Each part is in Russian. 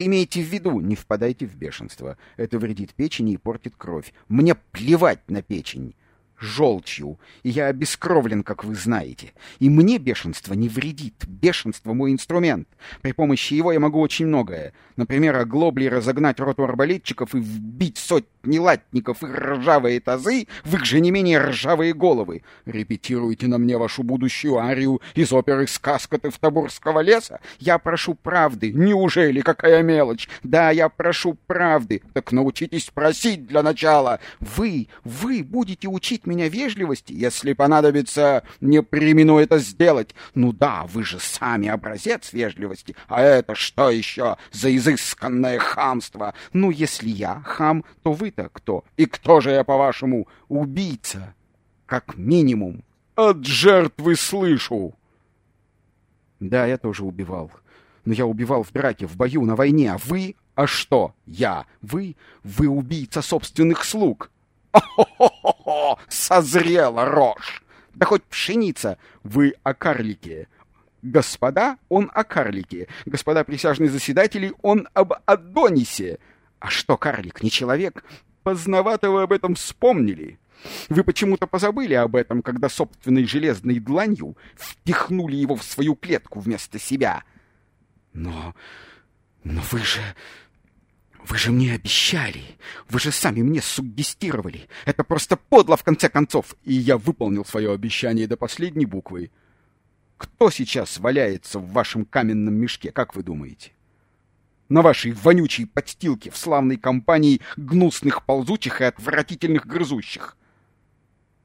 Имейте в виду, не впадайте в бешенство. Это вредит печени и портит кровь. Мне плевать на печень желчью, и я обескровлен, как вы знаете. И мне бешенство не вредит. Бешенство — мой инструмент. При помощи его я могу очень многое. Например, оглобли разогнать роту арбалетчиков и вбить сотни латников и ржавые тазы в их же не менее ржавые головы. Репетируйте на мне вашу будущую арию из оперы «Сказка Тевтобурского леса». Я прошу правды. Неужели какая мелочь? Да, я прошу правды. Так научитесь просить для начала. Вы, вы будете учить меня вежливости, если понадобится, не примену это сделать. Ну да, вы же сами образец вежливости, а это что еще за изысканное хамство? Ну, если я хам, то вы-то кто? И кто же я, по-вашему, убийца? Как минимум. От жертвы слышу. Да, я тоже убивал. Но я убивал в драке, в бою, на войне, а вы... А что? Я. Вы? Вы убийца собственных слуг. О-хо-хо-хо! Созрела рожь! Да хоть пшеница! Вы о карлике. Господа, он о карлике. Господа присяжные заседатели, он об Адонисе. А что карлик, не человек? Поздновато вы об этом вспомнили. Вы почему-то позабыли об этом, когда собственной железной дланью впихнули его в свою клетку вместо себя. Но... но вы же... Вы же мне обещали. Вы же сами мне суггестировали. Это просто подло, в конце концов. И я выполнил свое обещание до последней буквы. Кто сейчас валяется в вашем каменном мешке, как вы думаете? На вашей вонючей подстилке в славной компании гнусных ползучих и отвратительных грызущих.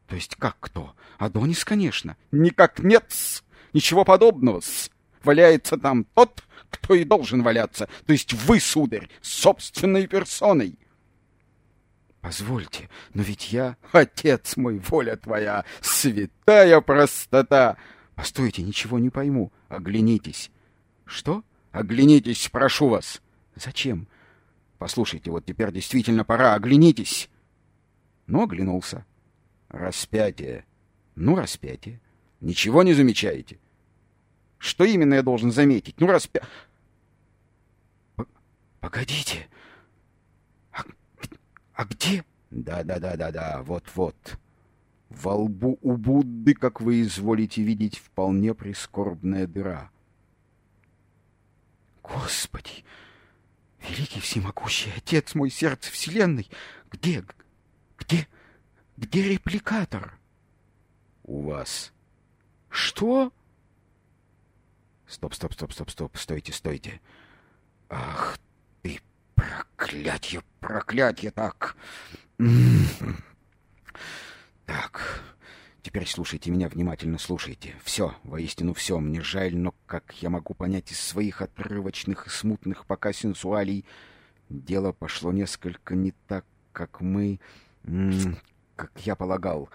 То есть как кто? Адонис, конечно. Никак нет -с. Ничего подобного -с. Валяется там тот, кто и должен валяться, то есть вы, сударь, собственной персоной. Позвольте, но ведь я, отец мой, воля твоя, святая простота. Постойте, ничего не пойму. Оглянитесь. Что? Оглянитесь, прошу вас. Зачем? Послушайте, вот теперь действительно пора, оглянитесь. Ну, оглянулся. Распятие. Ну, распятие. Ничего не замечаете? Что именно я должен заметить? Ну, распя... Погодите. А, а где? Да-да-да-да-да, вот-вот. Во лбу у Будды, как вы изволите видеть, вполне прискорбная дыра. Господи! Великий всемогущий Отец мой, сердце вселенной! Где, где, где репликатор? У вас. Что? Стоп, стоп, стоп, стоп, стоп, стойте, стойте. Ах проклятье, проклятье, так. Так, теперь слушайте меня внимательно, слушайте. Все, воистину все, мне жаль, но как я могу понять из своих отрывочных и смутных пока сенсуалий, дело пошло несколько не так, как мы... как я полагал.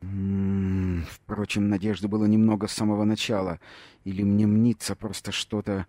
Впрочем, надежды было немного с самого начала. Или мне мнится просто что-то...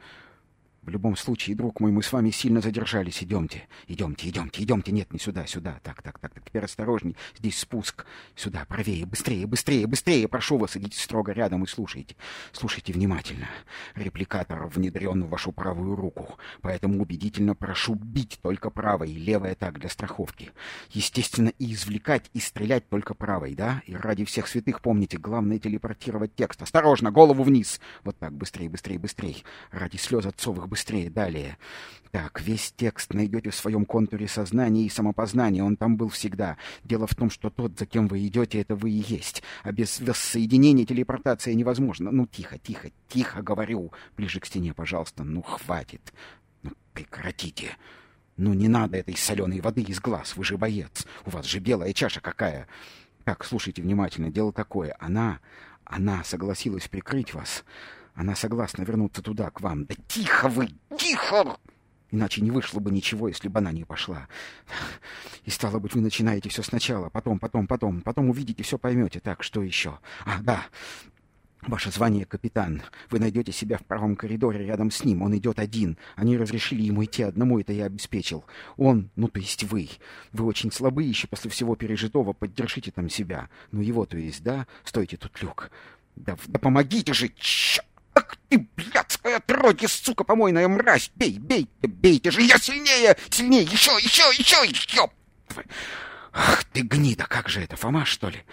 В любом случае, друг мой, мы с вами сильно задержались. Идемте, идемте, идемте, идемте. Нет, не сюда, сюда. Так, так, так, так. Теперь осторожней. Здесь спуск. Сюда, правее, быстрее, быстрее, быстрее. Прошу вас, идите строго рядом и слушайте. Слушайте внимательно. Репликатор внедрен в вашу правую руку. Поэтому убедительно прошу бить только правой, левая так, для страховки. Естественно, и извлекать, и стрелять только правой, да? И ради всех святых помните, главное телепортировать текст. Осторожно, голову вниз. Вот так, быстрее, быстрее, быстрее. Ради слез отцовых быстрее, далее. Так, весь текст найдете в своем контуре сознания и самопознания, он там был всегда. Дело в том, что тот, за кем вы идете, это вы и есть. А без воссоединения телепортация невозможна. Ну, тихо, тихо, тихо, говорю. Ближе к стене, пожалуйста. Ну, хватит. Ну, прекратите. Ну, не надо этой соленой воды из глаз, вы же боец. У вас же белая чаша какая. Так, слушайте внимательно, дело такое. Она, она согласилась прикрыть вас. Она согласна вернуться туда, к вам. Да тихо вы, тихо! Иначе не вышло бы ничего, если бы она не пошла. И стало быть, вы начинаете все сначала, потом, потом, потом, потом увидите, все поймете. Так, что еще? А, да, Ваше звание капитан. Вы найдете себя в правом коридоре рядом с ним. Он идет один. Они разрешили ему идти одному, это я обеспечил. Он, ну то есть вы. Вы очень слабы еще после всего пережитого. Поддержите там себя. Ну его то есть, да? Стойте тут, Люк. Да, да помогите же! Чё! Ах ты, блядская отродье, сука помойная мразь! Бей, бей, бейте же! Я сильнее! Сильнее! Еще, еще, еще, еще! Ах ты гнида, как же это, Фома, что ли?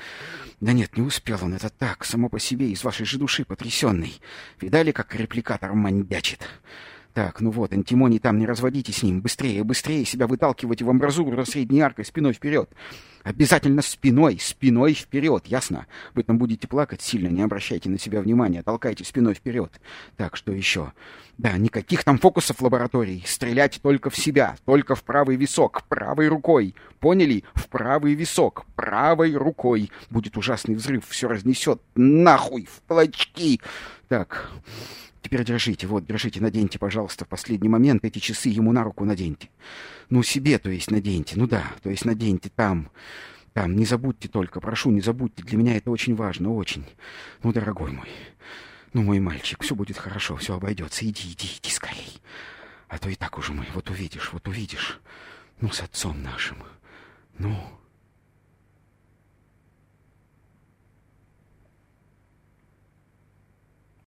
Да нет, не успел он, это так, само по себе, из вашей же души потрясенный. Видали, как репликатор мандячит? Так, ну вот, антимоний там, не разводите с ним. Быстрее, быстрее себя выталкивайте в амбразуру средней аркой спиной вперед. Обязательно спиной, спиной вперед, ясно? Вы там будете плакать сильно, не обращайте на себя внимания, толкайте спиной вперед. Так, что еще? Да, никаких там фокусов лаборатории. Стрелять только в себя, только в правый висок, правой рукой. Поняли? В правый висок, правой рукой. Будет ужасный взрыв, все разнесет нахуй в плачки. Так... Теперь держите, вот, держите, наденьте, пожалуйста, в последний момент эти часы ему на руку наденьте. Ну, себе, то есть, наденьте. Ну да, то есть, наденьте там. Там, не забудьте только, прошу, не забудьте. Для меня это очень важно, очень. Ну, дорогой мой, ну, мой мальчик, все будет хорошо, все обойдется. Иди, иди, иди скорей. А то и так уже мы, вот увидишь, вот увидишь. Ну, с отцом нашим. Ну...